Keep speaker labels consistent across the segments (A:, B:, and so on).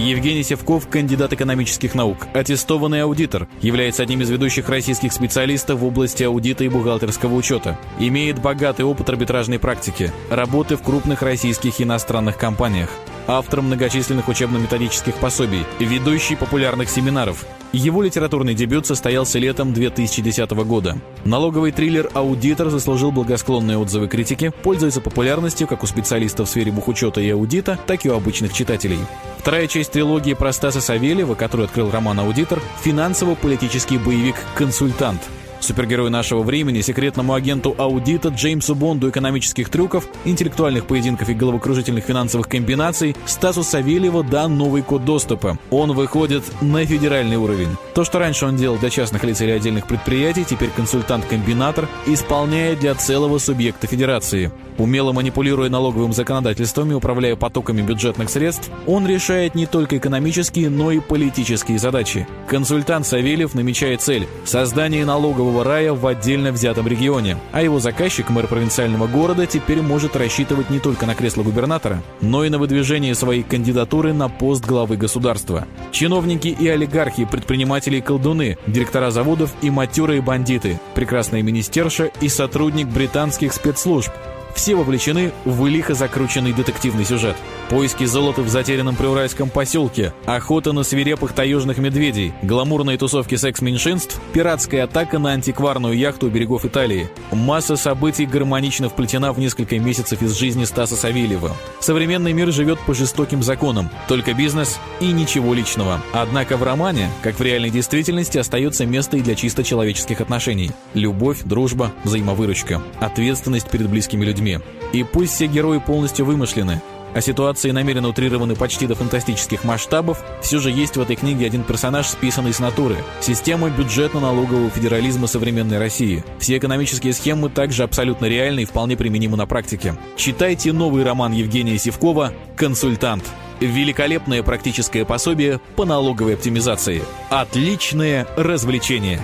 A: Евгений Севков – кандидат экономических наук, аттестованный аудитор, является одним из ведущих российских специалистов в области аудита и бухгалтерского учета, имеет богатый опыт арбитражной практики, работы в крупных российских и иностранных компаниях, автор многочисленных учебно-методических пособий, ведущий популярных семинаров. Его литературный дебют состоялся летом 2010 года. Налоговый триллер «Аудитор» заслужил благосклонные отзывы критики, пользуется популярностью как у специалистов в сфере бухучета и аудита, так и у обычных читателей. Вторая часть трилогии про Стаса Савельева, который открыл роман «Аудитор», финансово-политический боевик «Консультант», Супергерою нашего времени, секретному агенту аудита, Джеймсу Бонду экономических трюков, интеллектуальных поединков и головокружительных финансовых комбинаций, Стасу Савельева дан новый код доступа. Он выходит на федеральный уровень. То, что раньше он делал для частных лиц или отдельных предприятий, теперь консультант-комбинатор исполняет для целого субъекта федерации. Умело манипулируя налоговым законодательством и управляя потоками бюджетных средств, он решает не только экономические, но и политические задачи. Консультант Савельев намечает цель – создание налогового рая в отдельно взятом регионе, а его заказчик, мэр провинциального города, теперь может рассчитывать не только на кресло губернатора, но и на выдвижение своей кандидатуры на пост главы государства. Чиновники и олигархи, предприниматели и колдуны, директора заводов и матерые бандиты, прекрасная министерша и сотрудник британских спецслужб – все вовлечены в лихо закрученный детективный сюжет. Поиски золота в затерянном приуральском поселке, охота на свирепых таежных медведей, гламурные тусовки секс-меньшинств, пиратская атака на антикварную яхту у берегов Италии. Масса событий гармонично вплетена в несколько месяцев из жизни Стаса Савельева. Современный мир живет по жестоким законам, только бизнес и ничего личного. Однако в романе, как в реальной действительности, остается место и для чисто человеческих отношений. Любовь, дружба, взаимовыручка, ответственность перед близкими людьми людьми. И пусть все герои полностью вымышлены, а ситуации намеренно утрированы почти до фантастических масштабов, все же есть в этой книге один персонаж, списанный с натуры. Система бюджетно-налогового федерализма современной России. Все экономические схемы также абсолютно реальны и вполне применимы на практике. Читайте новый роман Евгения Сивкова «Консультант». Великолепное практическое пособие по налоговой оптимизации. Отличное развлечение.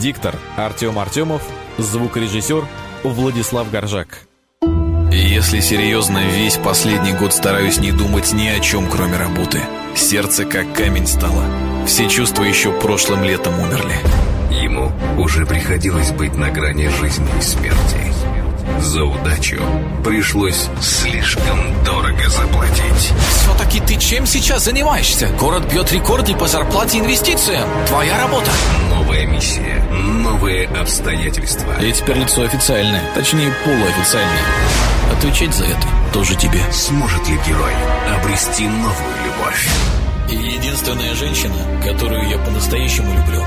A: Диктор Артем Артемов, звукорежиссер Владислав Горжак.
B: Если серьезно, весь последний год стараюсь не думать ни о чем, кроме работы. Сердце как камень стало. Все чувства еще прошлым летом умерли.
C: Ему уже приходилось быть на грани жизни и смерти. За удачу пришлось слишком дорого заплатить.
D: Чем сейчас занимаешься? Город бьет рекорды по зарплате и инвестициям. Твоя работа.
C: Новая миссия, новые обстоятельства.
A: И теперь лицо официальное, точнее полуофициальное. Отвечать за это тоже тебе.
C: Сможет ли герой обрести новую любовь?
A: Единственная женщина, которую я по-настоящему люблю,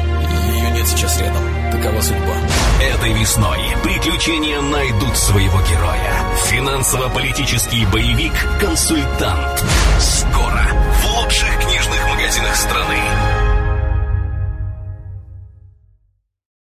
A: ее нет сейчас рядом. Такова судьба.
C: Этой весной приключения найдут своего героя. Финансово-политический боевик «Консультант».